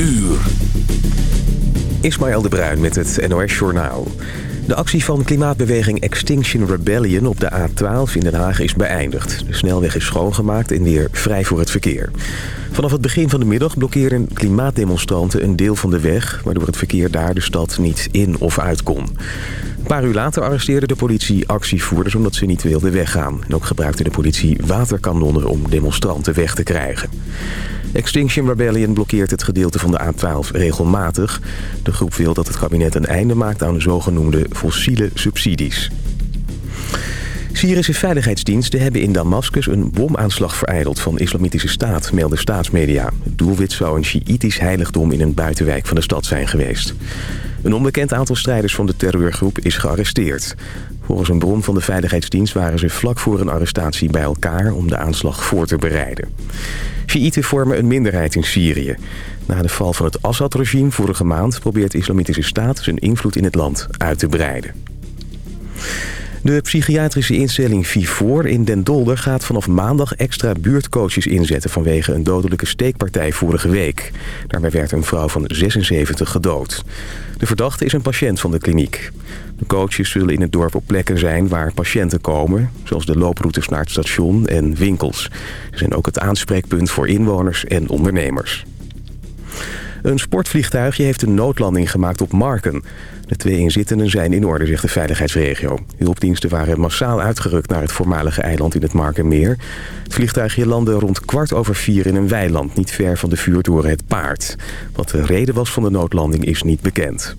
uur. Ismaël de Bruin met het NOS Journaal. De actie van klimaatbeweging Extinction Rebellion op de A12 in Den Haag is beëindigd. De snelweg is schoongemaakt en weer vrij voor het verkeer. Vanaf het begin van de middag blokkeerden klimaatdemonstranten een deel van de weg... waardoor het verkeer daar de stad niet in of uit kon. Een paar uur later arresteerde de politie actievoerders omdat ze niet wilden weggaan. En ook gebruikte de politie waterkanonnen om demonstranten weg te krijgen. Extinction Rebellion blokkeert het gedeelte van de A12 regelmatig. De groep wil dat het kabinet een einde maakt aan de zogenoemde fossiele subsidies. Syrische veiligheidsdiensten hebben in Damascus een bomaanslag vereideld van islamitische staat, melden staatsmedia. Doelwit zou een Sjiïtisch heiligdom in een buitenwijk van de stad zijn geweest. Een onbekend aantal strijders van de terreurgroep is gearresteerd. Volgens een bron van de veiligheidsdienst waren ze vlak voor een arrestatie bij elkaar om de aanslag voor te bereiden. Shiiten vormen een minderheid in Syrië. Na de val van het Assad-regime vorige maand probeert de Islamitische Staat zijn invloed in het land uit te breiden. De psychiatrische instelling Vivoor in Den Dolder gaat vanaf maandag extra buurtcoaches inzetten vanwege een dodelijke steekpartij vorige week. Daarbij werd een vrouw van 76 gedood. De verdachte is een patiënt van de kliniek. De coaches zullen in het dorp op plekken zijn waar patiënten komen... zoals de looproutes naar het station en winkels. Ze zijn ook het aanspreekpunt voor inwoners en ondernemers. Een sportvliegtuigje heeft een noodlanding gemaakt op Marken. De twee inzittenden zijn in orde, zegt de veiligheidsregio. Hulpdiensten waren massaal uitgerukt naar het voormalige eiland in het Markenmeer. Het vliegtuigje landde rond kwart over vier in een weiland... niet ver van de vuurtoren Het Paard. Wat de reden was van de noodlanding is niet bekend.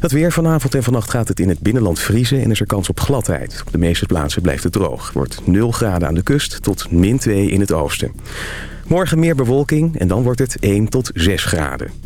Het weer vanavond en vannacht gaat het in het binnenland vriezen en is er kans op gladheid. Op de meeste plaatsen blijft het droog. wordt 0 graden aan de kust tot min 2 in het oosten. Morgen meer bewolking en dan wordt het 1 tot 6 graden.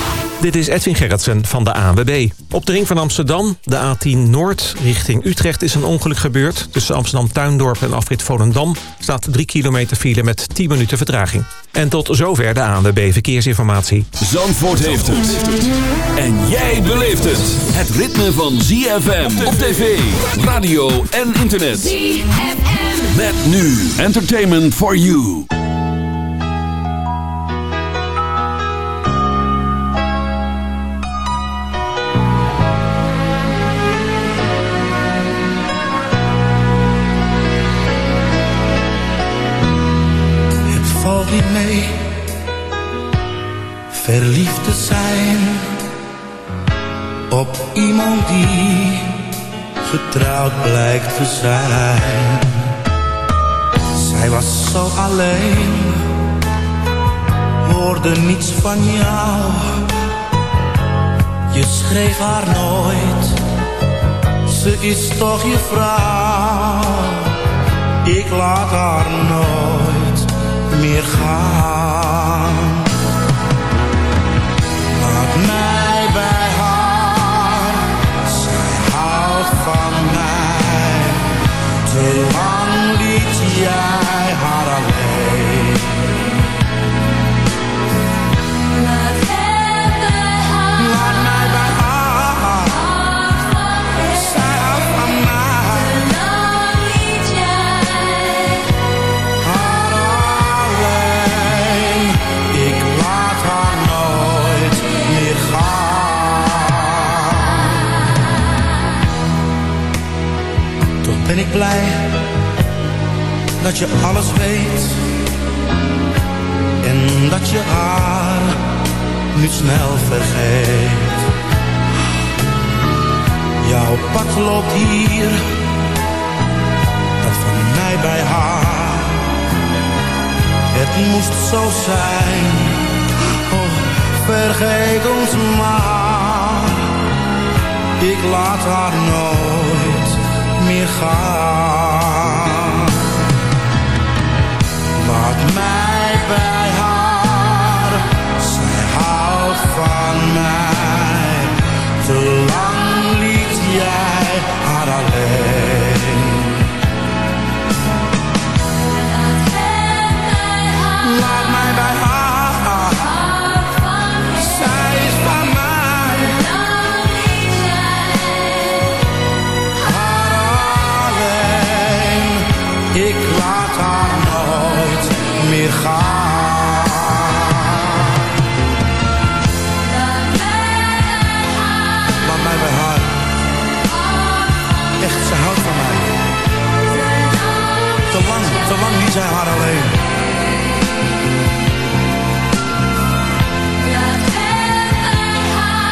Dit is Edwin Gerritsen van de ANWB. Op de ring van Amsterdam, de A10 Noord, richting Utrecht is een ongeluk gebeurd. Tussen Amsterdam-Tuindorp en Afrit Volendam staat 3 kilometer file met 10 minuten vertraging. En tot zover de ANWB Verkeersinformatie. Zandvoort heeft het. En jij beleeft het. Het ritme van ZFM op tv, radio en internet. ZFM. Met nu Entertainment for You. Niet mee verliefd te zijn op iemand die getrouwd blijkt te zijn. Zij was zo alleen, hoorde niets van jou. Je schreef haar nooit, ze is toch je vrouw. Ik laat haar nooit meer gaan. Dat je alles weet en dat je haar niet snel vergeet. Jouw pad loopt hier, dat van mij bij haar. Het moest zo zijn, oh, vergeet ons maar. Ik laat haar nooit meer gaan. Niet zij alleen.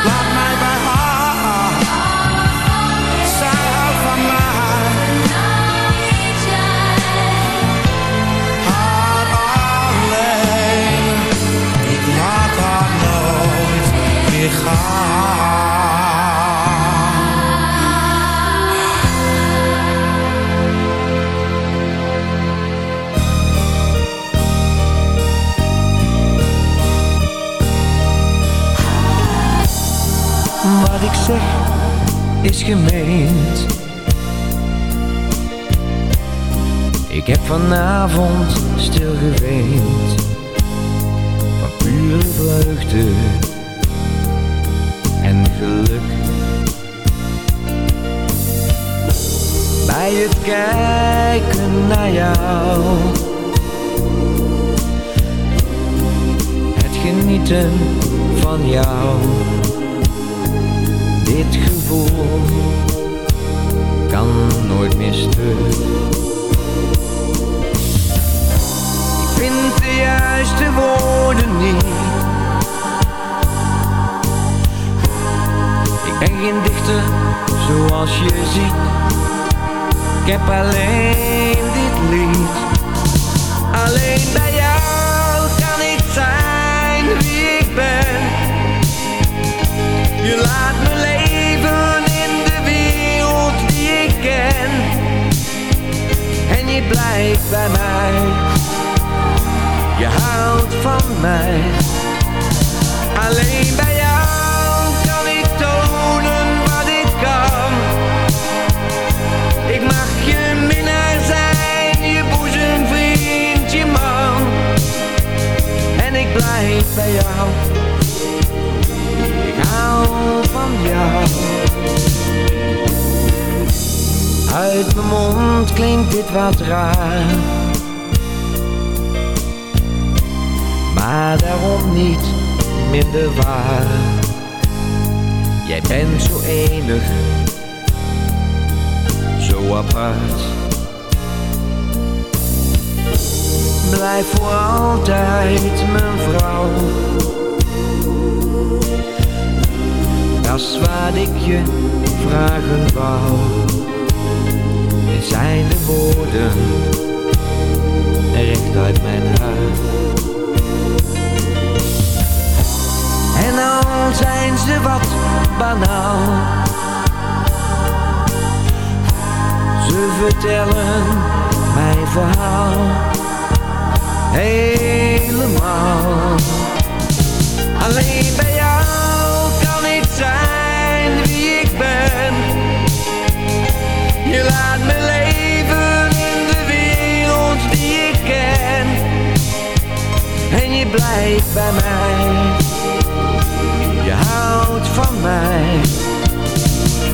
Laat mij bij haar. Zij van mij. Ik laat haar nooit. Is gemeend. Ik heb vanavond stil geweend. Van pure vreugde en geluk. Bij het kijken naar jou. Het genieten van jou. Dit gevoel kan nooit meer stuk. Ik vind de juiste woorden niet. Ik ben geen dichter zoals je ziet. Ik heb alleen dit lied. Alleen bij jou kan ik zijn wie ik ben. Je blijft bij mij. Je houdt van mij. Alleen bij jou kan ik tonen wat ik kan. Ik mag je minnaar zijn, je boezemvriend, je man. En ik blijf bij jou. Ik hou van jou. Uit mijn mond klinkt dit wat raar. Maar daarom niet minder waar. Jij bent zo enig, zo apart. Blijf voor altijd mijn vrouw. Dat is ik je vragen wou. Zijn de woorden recht uit mijn hart. En al zijn ze wat banaal. Ze vertellen mijn verhaal helemaal. Alleen bij jou kan ik zijn Je laat me leven in de wereld die ik ken. En je blijft bij mij. Je houdt van mij.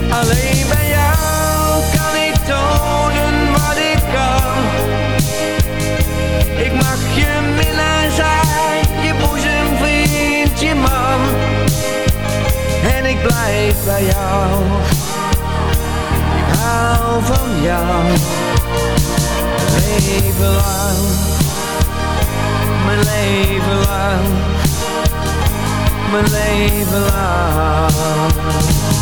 Alleen bij jou kan ik tonen wat ik kan. Ik mag je minnaar zijn, je boezemvriend, je man. En ik blijf bij jou. Hou van jou. Leven lang. Mijn leven lang. Mijn leven lang.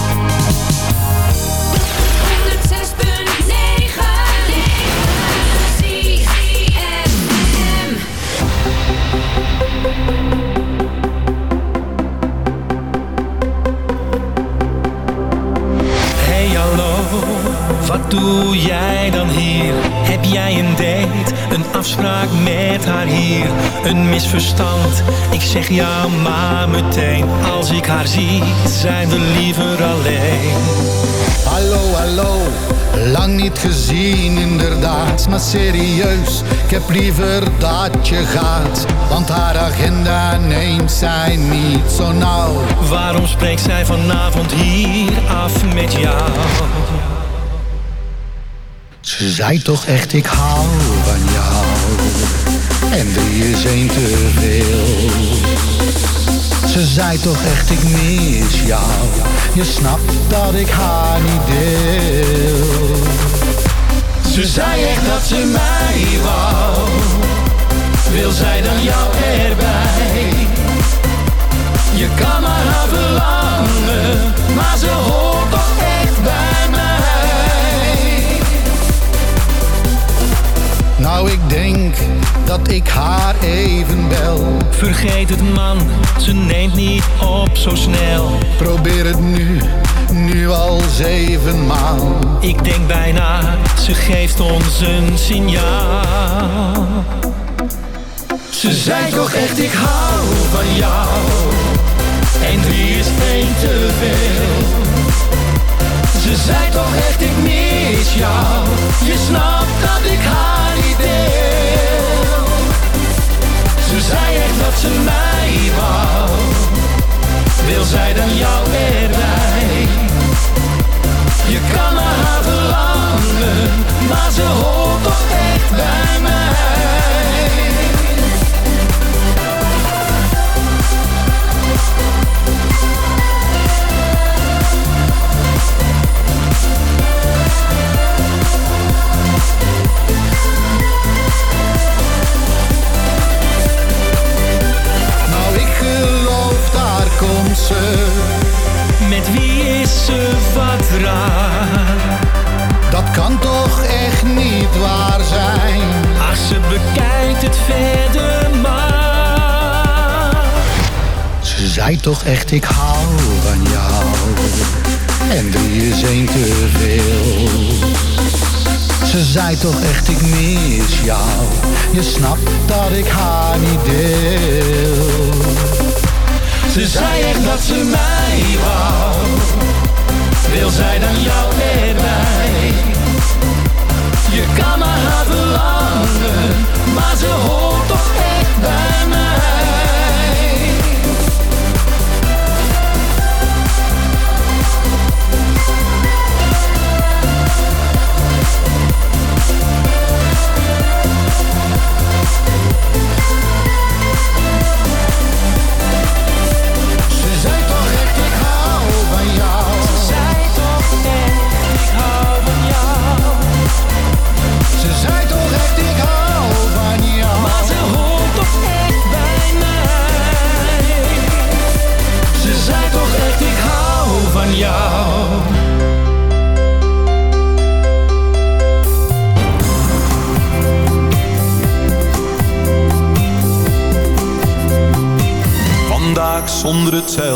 Doe jij dan hier? Heb jij een date, een afspraak met haar hier? Een misverstand, ik zeg ja maar meteen Als ik haar zie, zijn we liever alleen Hallo, hallo, lang niet gezien inderdaad, maar serieus, ik heb liever dat je gaat, want haar agenda neemt zij niet zo nauw. Waarom spreekt zij vanavond hier af met jou? Ze zei toch echt, ik hou van jou, en drie is één te veel. Ze zei toch echt, ik mis jou, je snapt dat ik haar niet deel. Ze zei echt dat ze mij wou. Wil zij dan jou erbij? Je kan maar haar verlangen, maar ze hoort Nou, ik denk dat ik haar even bel. Vergeet het man, ze neemt niet op zo snel. Probeer het nu, nu al zevenmaal. Ik denk bijna, ze geeft ons een signaal. Ze zei toch echt, ik hou van jou. En drie is één te veel. Ze zei toch echt, ik mis jou. Je snapt dat ik haar niet deel. Ze zei echt dat ze mij wou. Wil zij dan jou erbij? Je kan naar haar verlangen, maar ze hoort toch Je snapt dat ik haar niet deel. Ze zei echt dat ze mij wou. Wil zij dan jou erbij? Je kan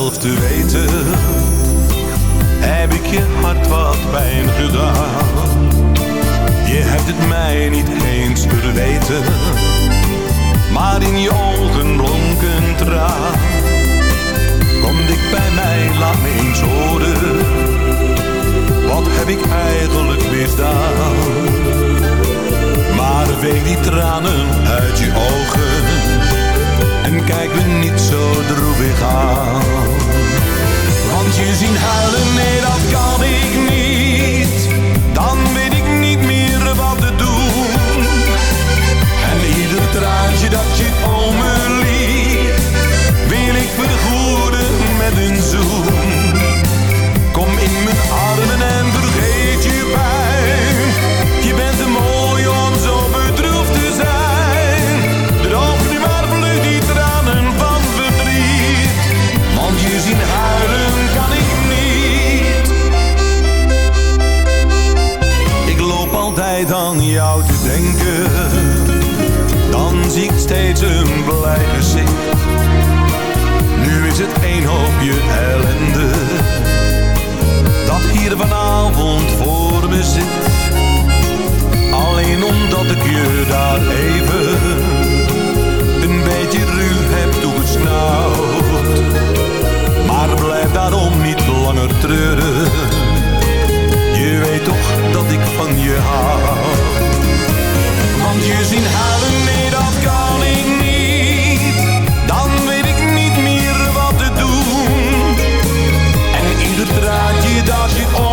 zelf te weten Heb ik je hart wat pijn gedaan. Je hebt het mij niet eens verweten Maar in je ogen blonk een traan. Kom dik bij mij, laat me eens horen Wat heb ik eigenlijk misdaan? Maar veeg die tranen uit je ogen en kijk me niet zo droevig aan. Want je zien huilen, nee dat kan ik niet. Dan een. Nu is het één hoopje ellende dat hier vanavond voor me zit. Alleen omdat ik je daar even een beetje ruw heb toegesnauwd. Maar blijf daarom niet langer treuren. Je weet toch dat ik van je hou. Want je zien huilen, nee dat kan ik niet. Draadje dat je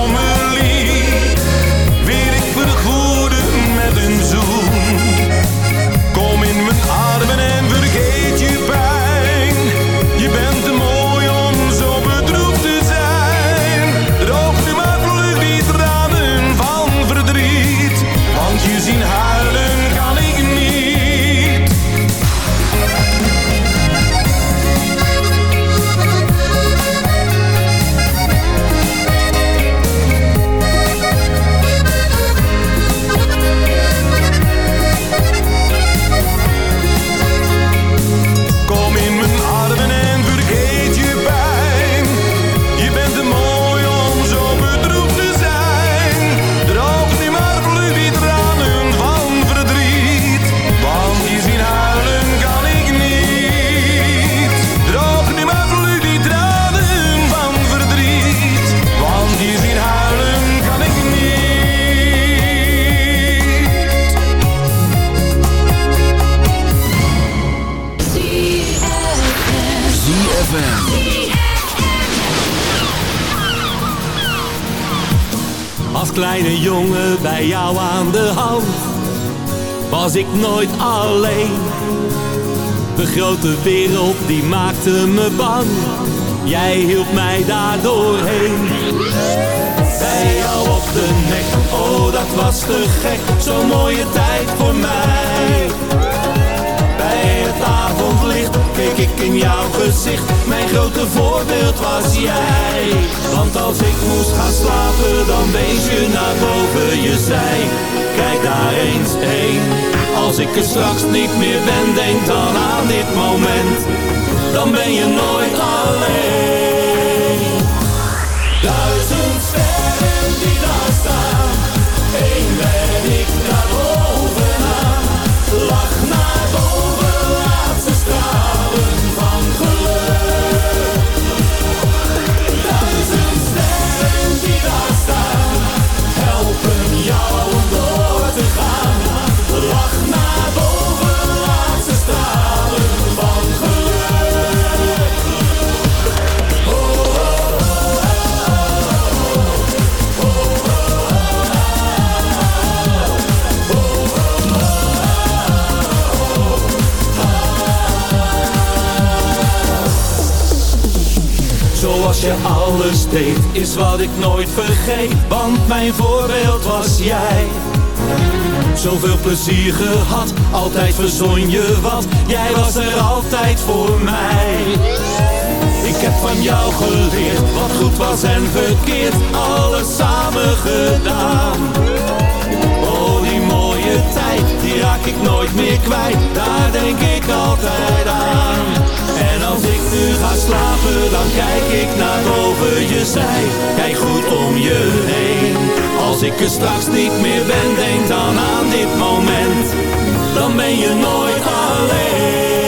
de wereld die maakte me bang. Jij hielp me Zo'n. je alles deed, is wat ik nooit vergeet. Want mijn voorbeeld was jij. Zoveel plezier gehad, altijd verzon je wat. Jij was er altijd voor mij. Ik heb van jou geleerd, wat goed was en verkeerd. Alles samen gedaan tijd, die raak ik nooit meer kwijt. Daar denk ik altijd aan. En als ik nu ga slapen, dan kijk ik naar boven je zij. Kijk goed om je heen. Als ik er straks niet meer ben, denk dan aan dit moment. Dan ben je nooit alleen.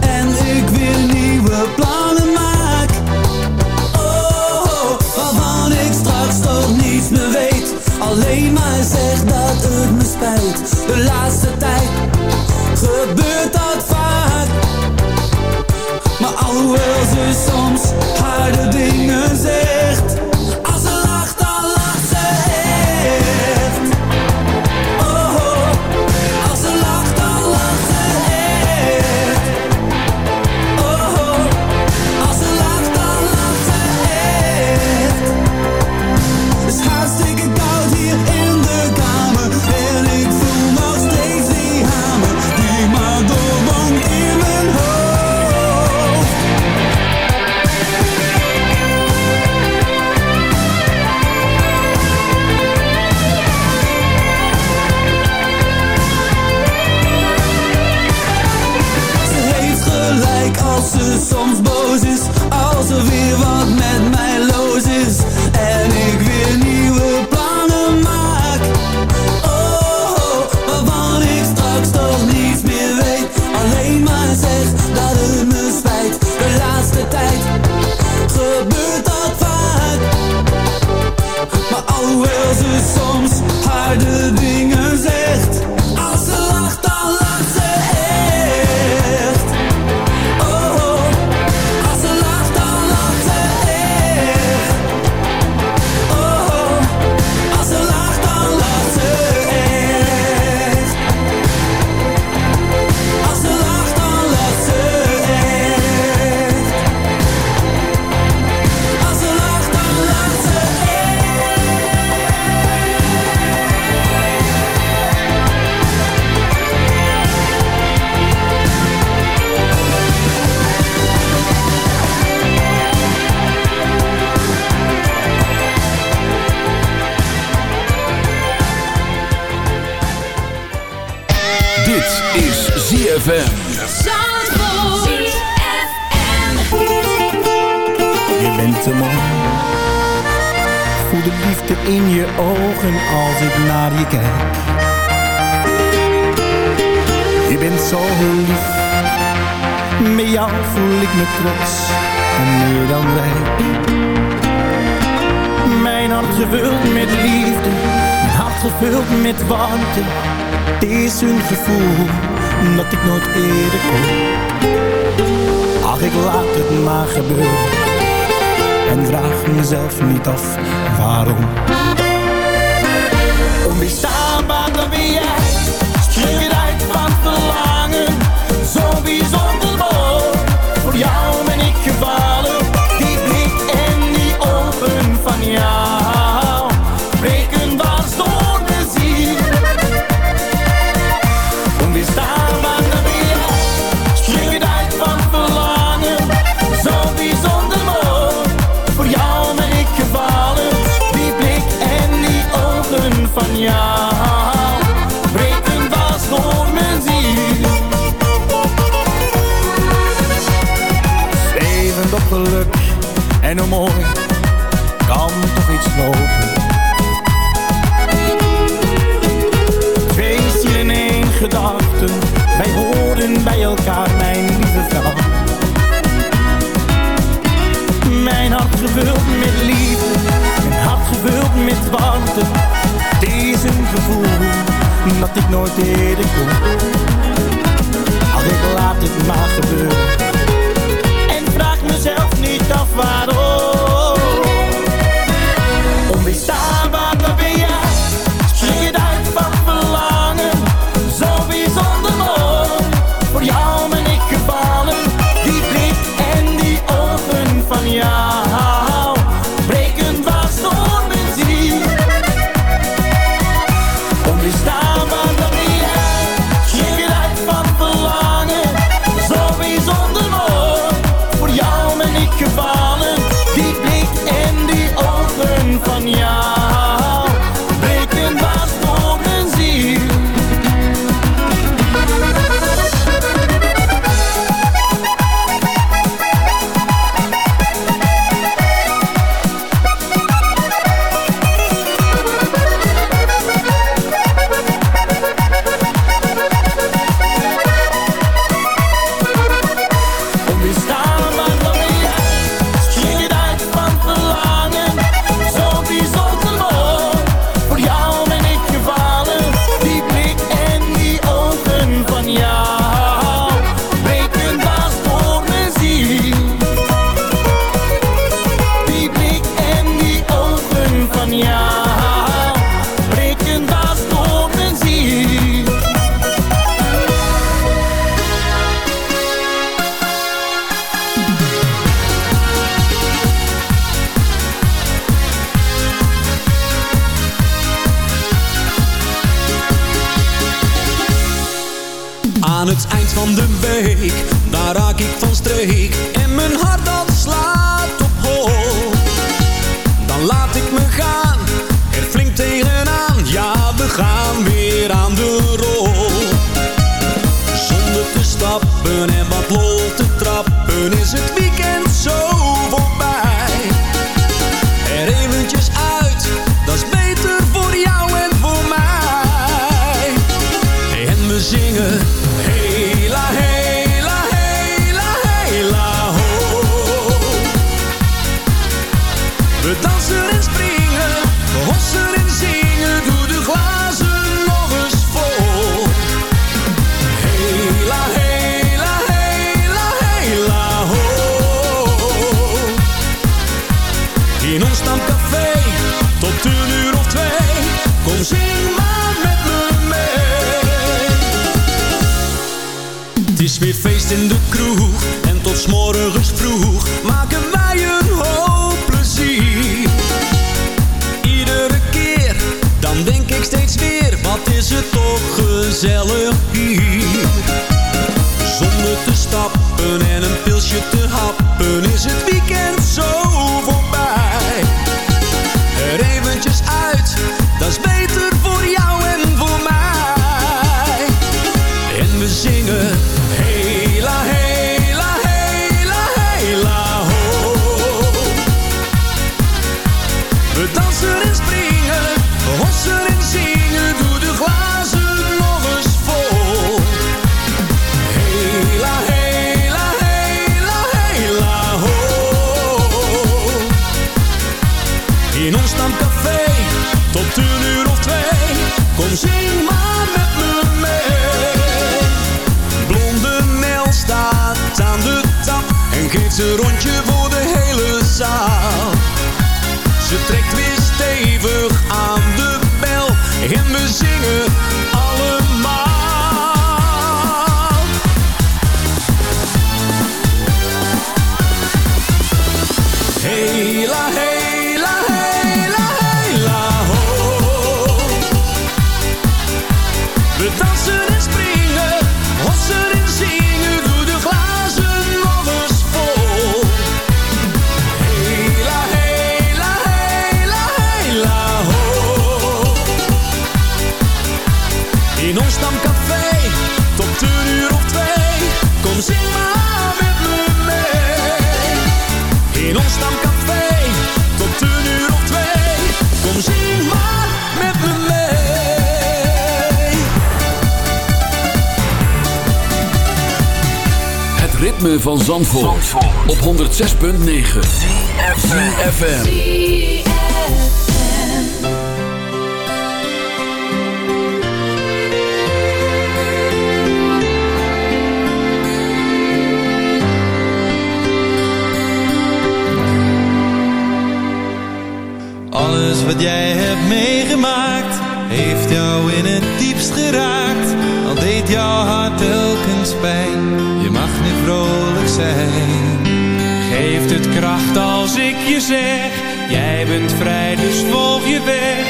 en ik weer nieuwe plannen maak. Oh, oh waarvan ik straks nog niets meer weet. Alleen maar zeg dat het me spijt. De laatste tijd gebeurt dat vaak. Maar alhoewel ze soms je ogen als ik naar je kijk. Je bent zo lief, met jou voel ik me trots en meer dan rijk. Mijn hart gevuld met liefde, mijn hart gevuld met warmte. Het is een gevoel dat ik nooit eerder kon. Ach, ik laat het maar gebeuren en vraag mezelf niet af waarom. Onweerstaanbaar, dat ben jij. Schrik je uit van verlangen, zo bijzonder mooi. Voor jou ben ik gevallen, die blik en die ogen van jou. het eind van de week, daar raak ik van streek. gezellig hier. Zonder te stappen en een pilsje te Ze rond rondje voor de hele zaal. Ze trekt weer stevig aan de bel en we zingen van Zandvoort, op 106.9 ZFM. Alles wat jij hebt meegemaakt heeft jou in het diepst geraakt. Al deed jouw hart telkens pijn vrolijk zijn. Geeft het kracht als ik je zeg, jij bent vrij, dus volg je weg.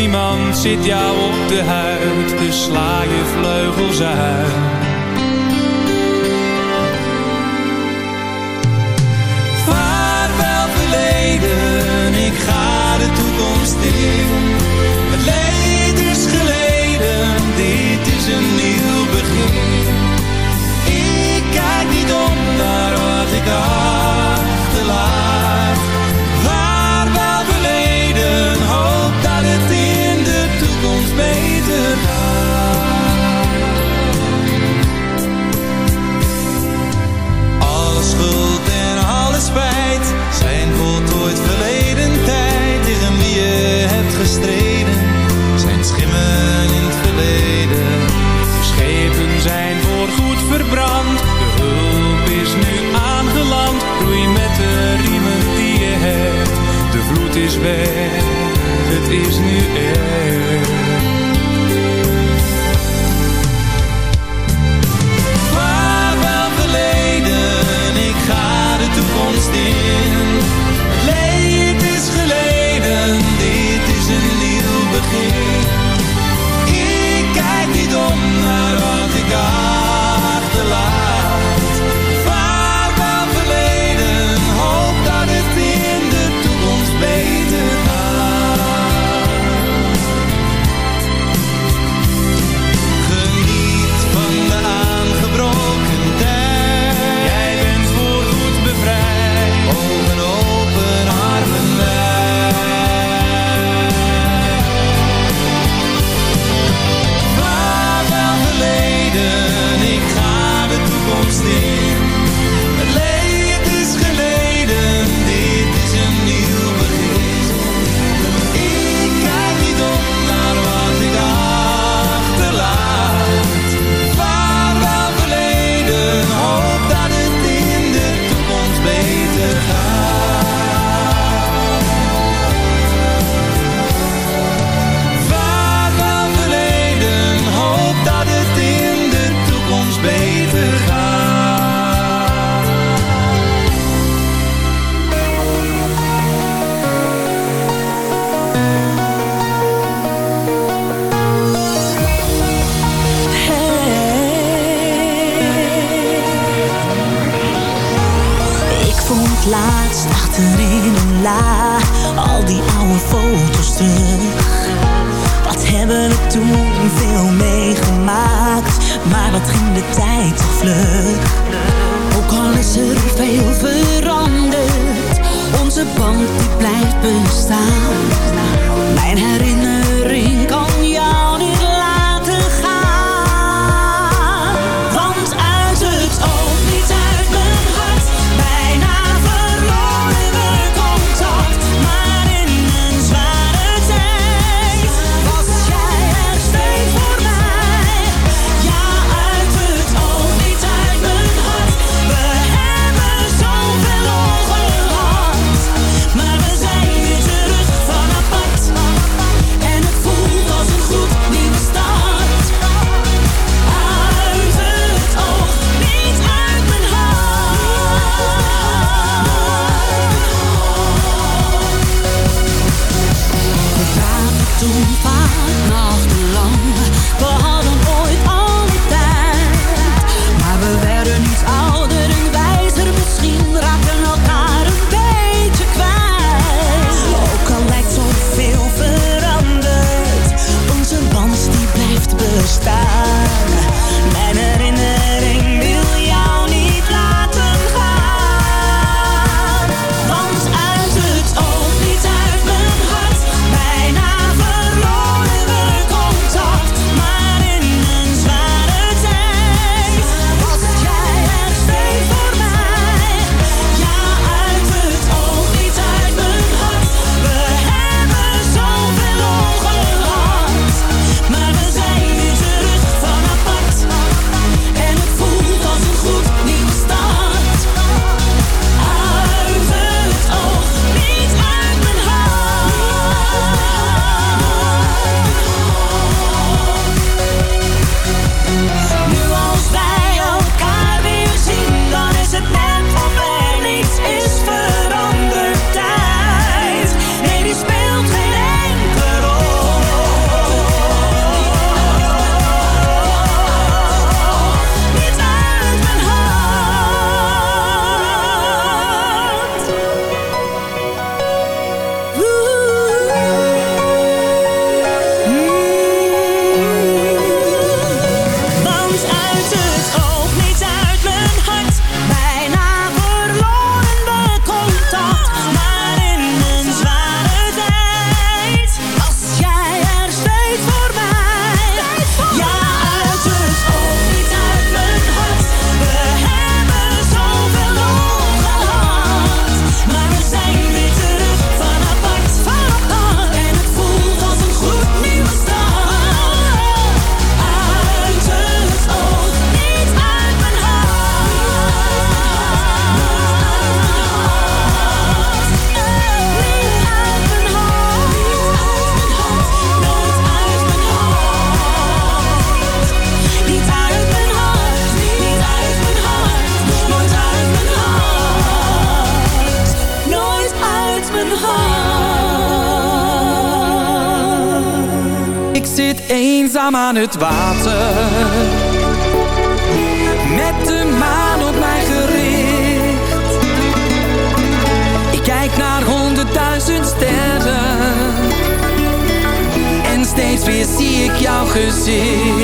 Niemand zit jou op de huid, dus sla je vleugels uit. Vaarwel verleden, ik ga de toekomst in. het is nu er wel verleden, ik ga de toekomst in. Leed is geleden, dit is een nieuw begin. aan het water. Met de maan op mij gericht. Ik kijk naar honderdduizend sterren. En steeds weer zie ik jouw gezicht.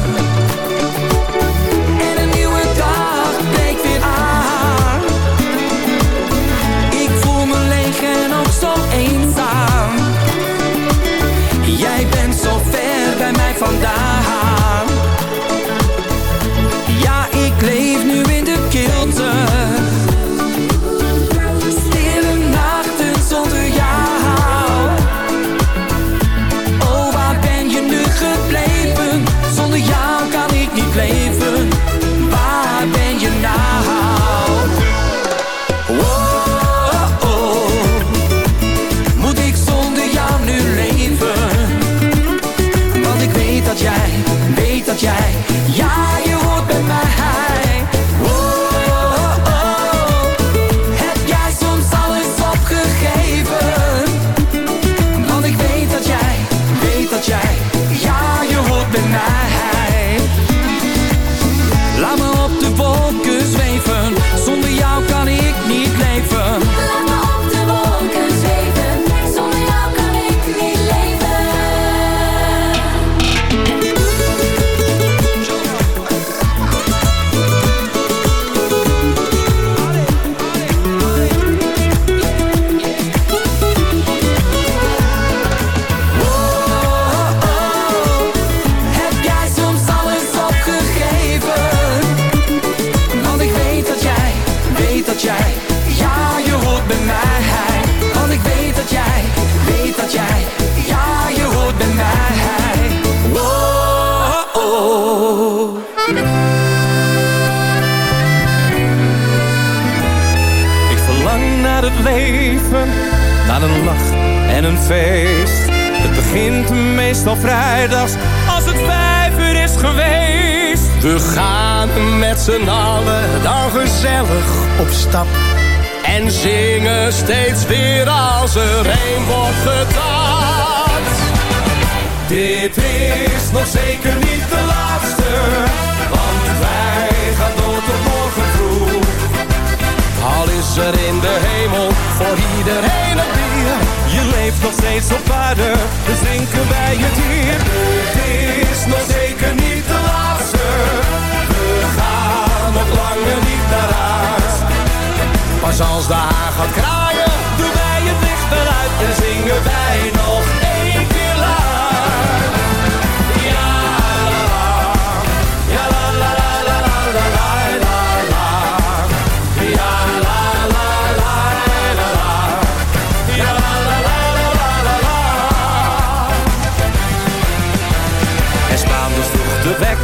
Leven, naar een lach en een feest. Het begint meestal vrijdags als het vijf uur is geweest. We gaan met z'n allen dan gezellig op stap. En zingen steeds weer als er een wordt getapt. Dit is nog zeker niet de laatste, Er in de hemel voor iedereen een bier. Je leeft nog steeds op aarde, dus drinken wij het hier. Dit is nog zeker niet de laatste, we gaan nog langer niet naar huis. Pas als de haan gaat kraaien, doen wij het licht wel uit en zingen wij nog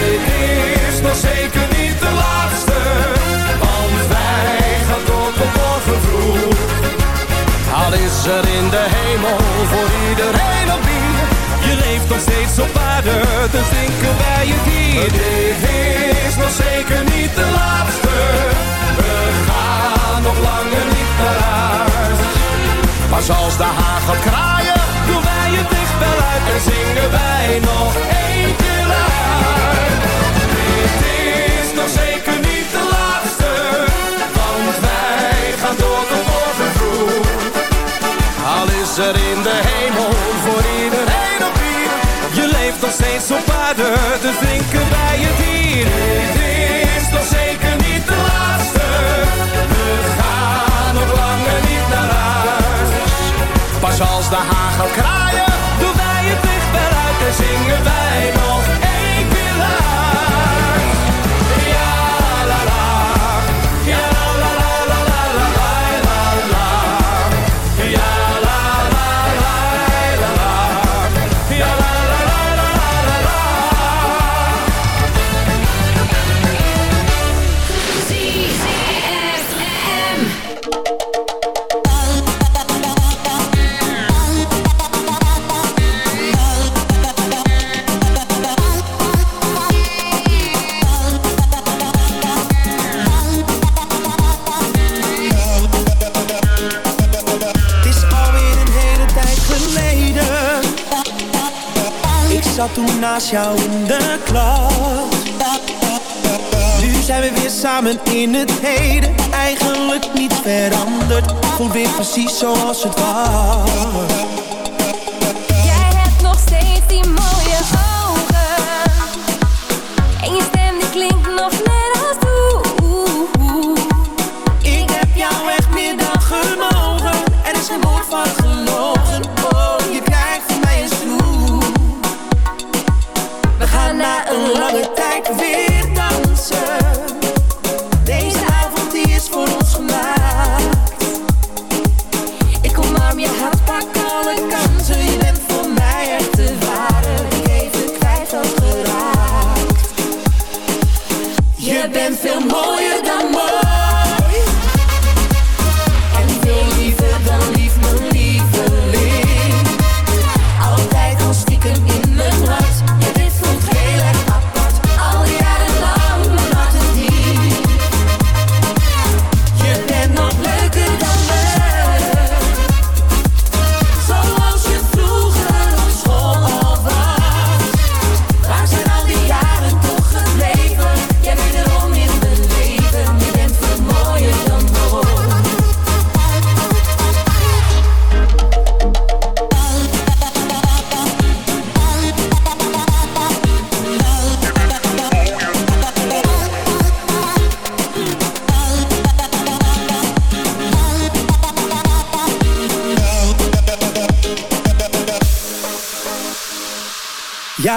Dit is nog zeker niet de laatste, want wij gaan door tot morgen vroeg. Al is er in de hemel voor iedereen een bier. Je leeft nog steeds op aarde, dus drinken wij het hier. Dus drinken wij het hier. Dit is nog zeker niet de laatste, we gaan nog langer niet naar huis. Pas als de gaat kraaien, doen wij het licht uit en zingen wij naast jou in de klas. Nu zijn we weer samen in het heden. Eigenlijk niet veranderd. Voelt weer precies zoals het was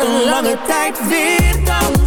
een lange tijd weer dan.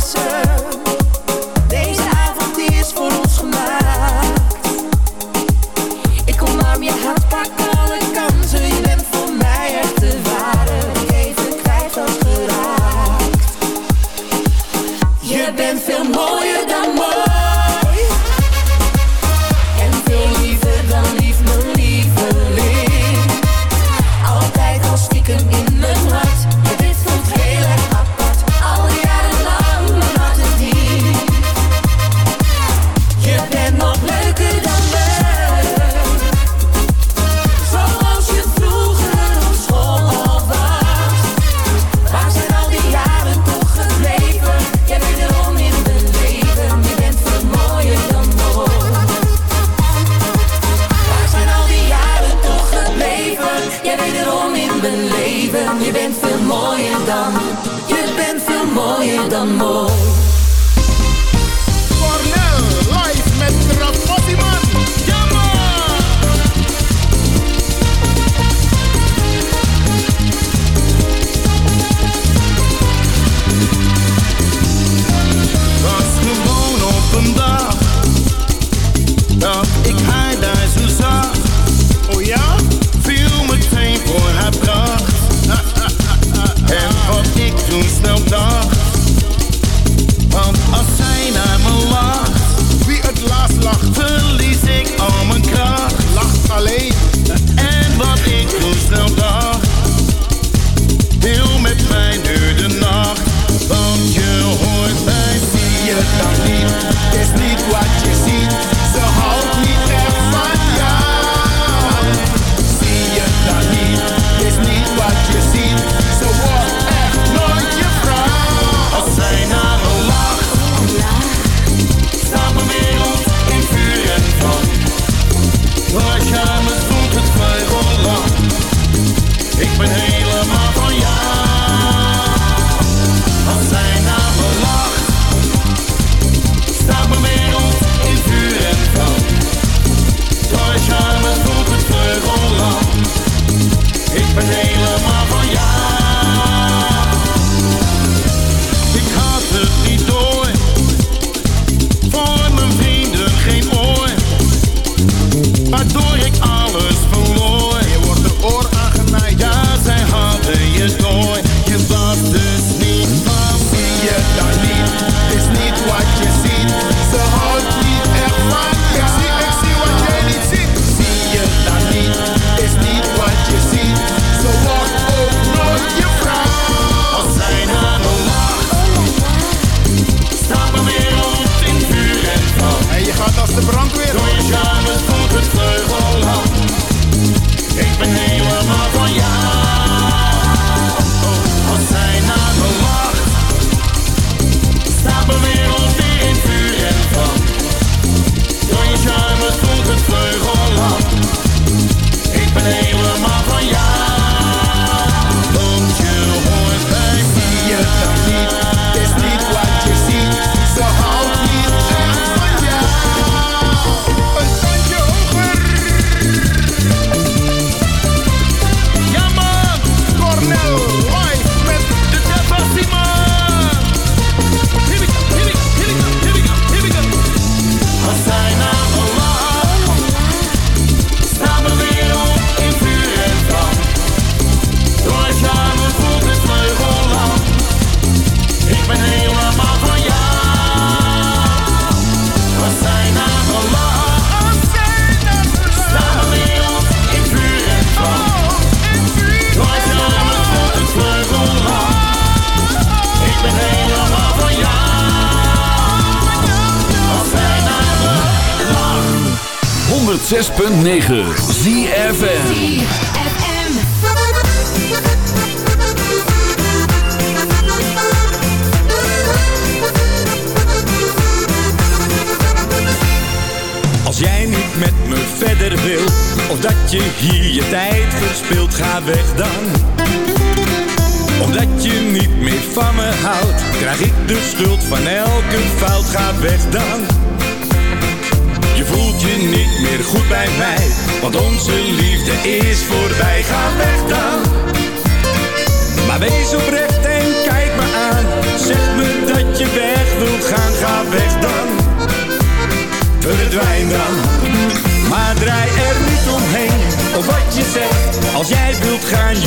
106.9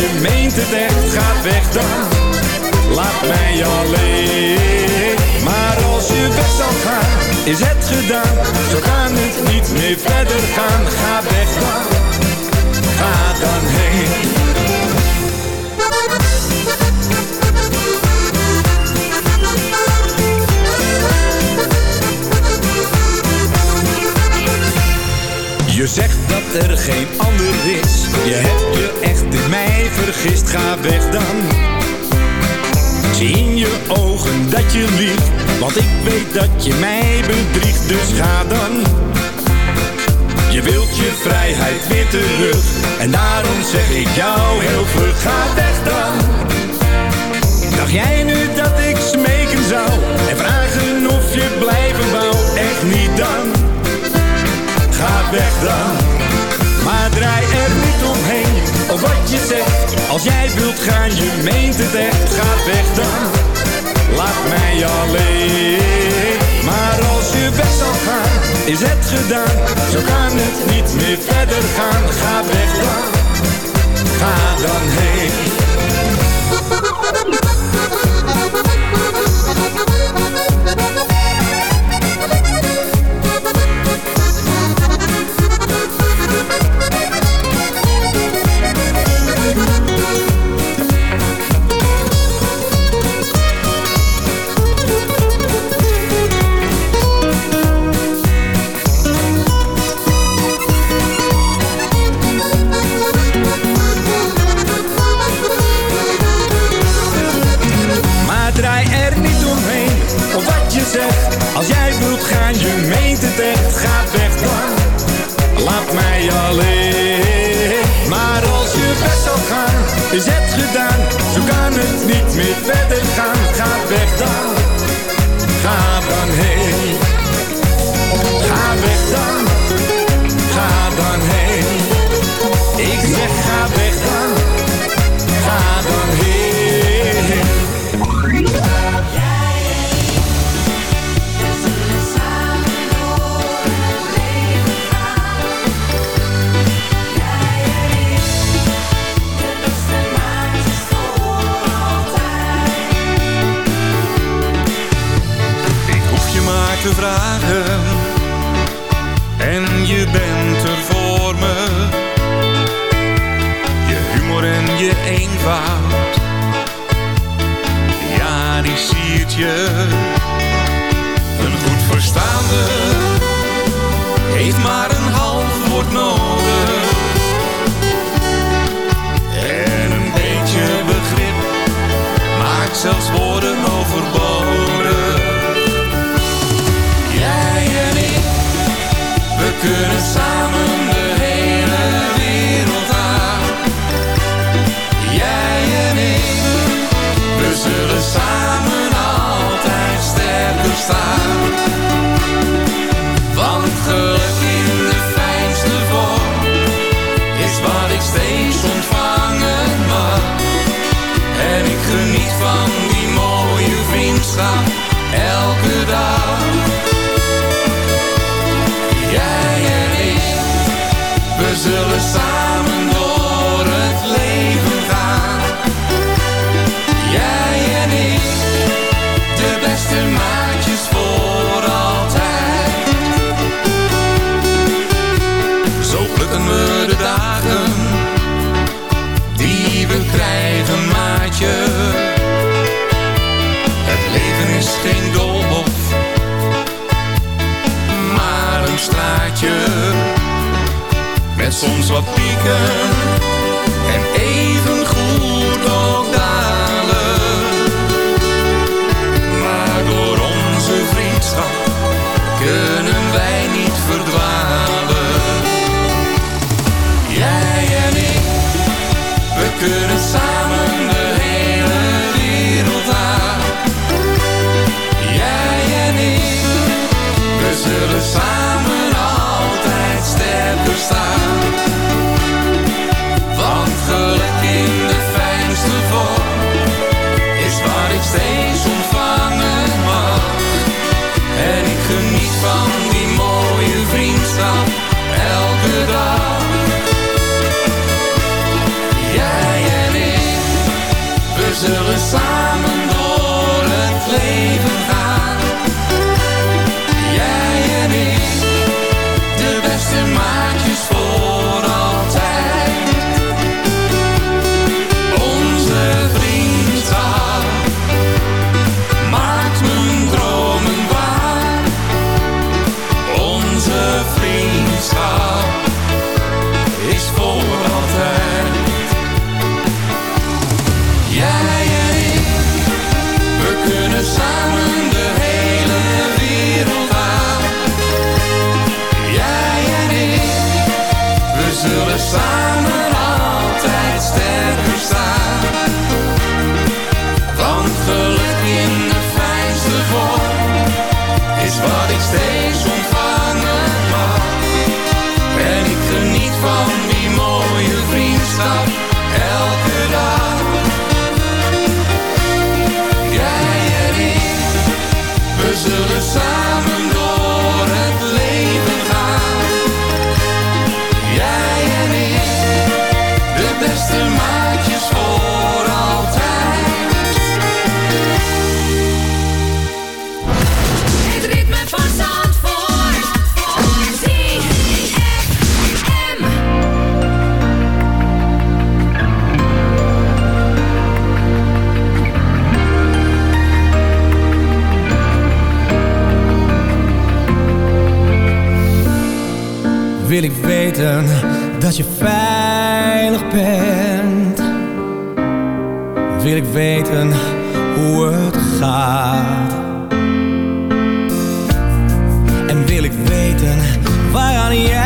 je meent het echt, ga weg dan. Laat mij alleen. Maar als je weg zal gaan, is het gedaan. Zo kan het niet meer verder gaan, ga weg dan. Ga dan heen. Je zegt er geen ander is. Je hebt je echt in mij vergist, ga weg dan. Zie in je ogen dat je liegt, want ik weet dat je mij bedriegt, dus ga dan. Je wilt je vrijheid weer terug, en daarom zeg ik jou heel vlug, ga weg dan. Dacht jij nu dat ik smeken zou, en vragen of je blijven wou, echt niet dan ga weg dan. Maar draai er niet omheen, of wat je zegt. Als jij wilt gaan, je meent het echt, ga weg dan. Laat mij alleen. Maar als je weg zal gaan, is het gedaan. Zo kan het niet meer verder gaan, ga weg dan. Ga dan heen. met soms wat pieken en even suicide dat je veilig bent. Wil ik weten hoe het gaat. En wil ik weten waaraan jij